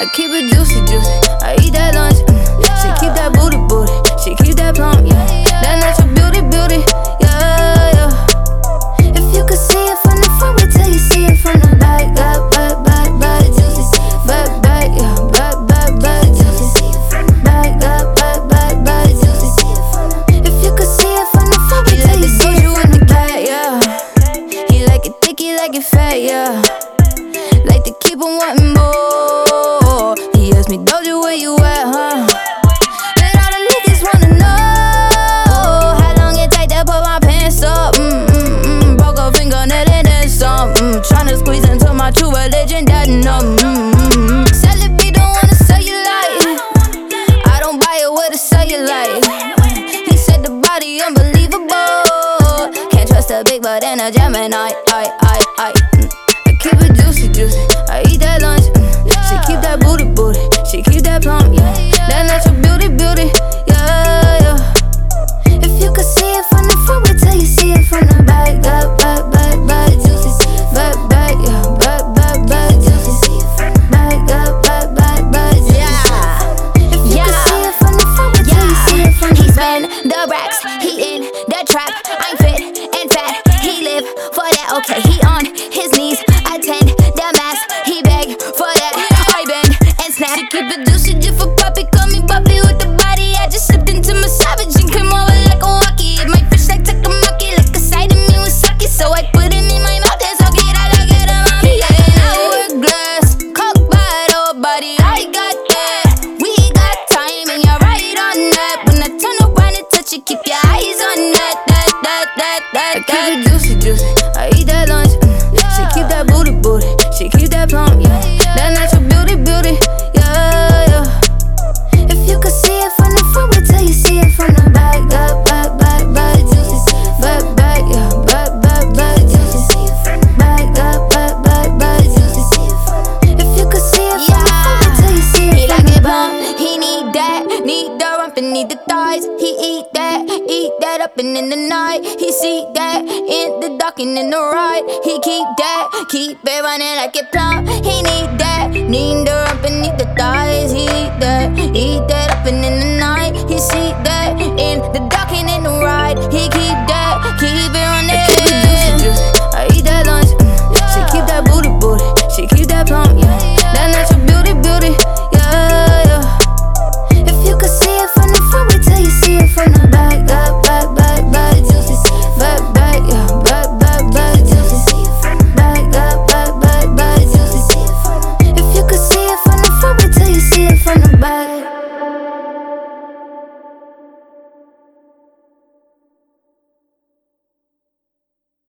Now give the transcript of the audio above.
I keep it juicy, juicy. I eat that lunch. Mm. She keep that booty, booty. She keep that plump, yeah. That natural beauty, beauty, yeah, yeah. If you could see it from the front, wait till you see it from the back. Back, back, back, back, juicy. Back, back, yeah. Back, back, back, juicy. Back, back, back, back, back, juicy. If you could see it from the front, wait till you see it from the back, yeah. He like it thick, he like it fat, yeah. Like to keep on wanting more. Me, Doja, where you at, huh? And all the niggas wanna know how long it take to put my pants up. Mm mm mm. Broke a fingernail and then some. Mm. Tryna squeeze into my true religion, that no. Mm mm mm. Don't wanna sell you like. I don't buy it with a cellulite. He said the body unbelievable. Can't trust a big butt and a Gemini. I, I, I. Mm. I keep it juicy, juicy. Okay, he on his knees, attend the mass. He beg for that. I bend and snap. She keep it juicy just for puppy, juicy. I eat that lunch. Mm. She keep that booty, booty. She keep that plump, yeah. That natural thighs. He eat that, eat that up and in the night. He see that in the dark and in the ride. He keep that, keep it running like it plumb. He need that, need the and need the thighs. He eat that, eat that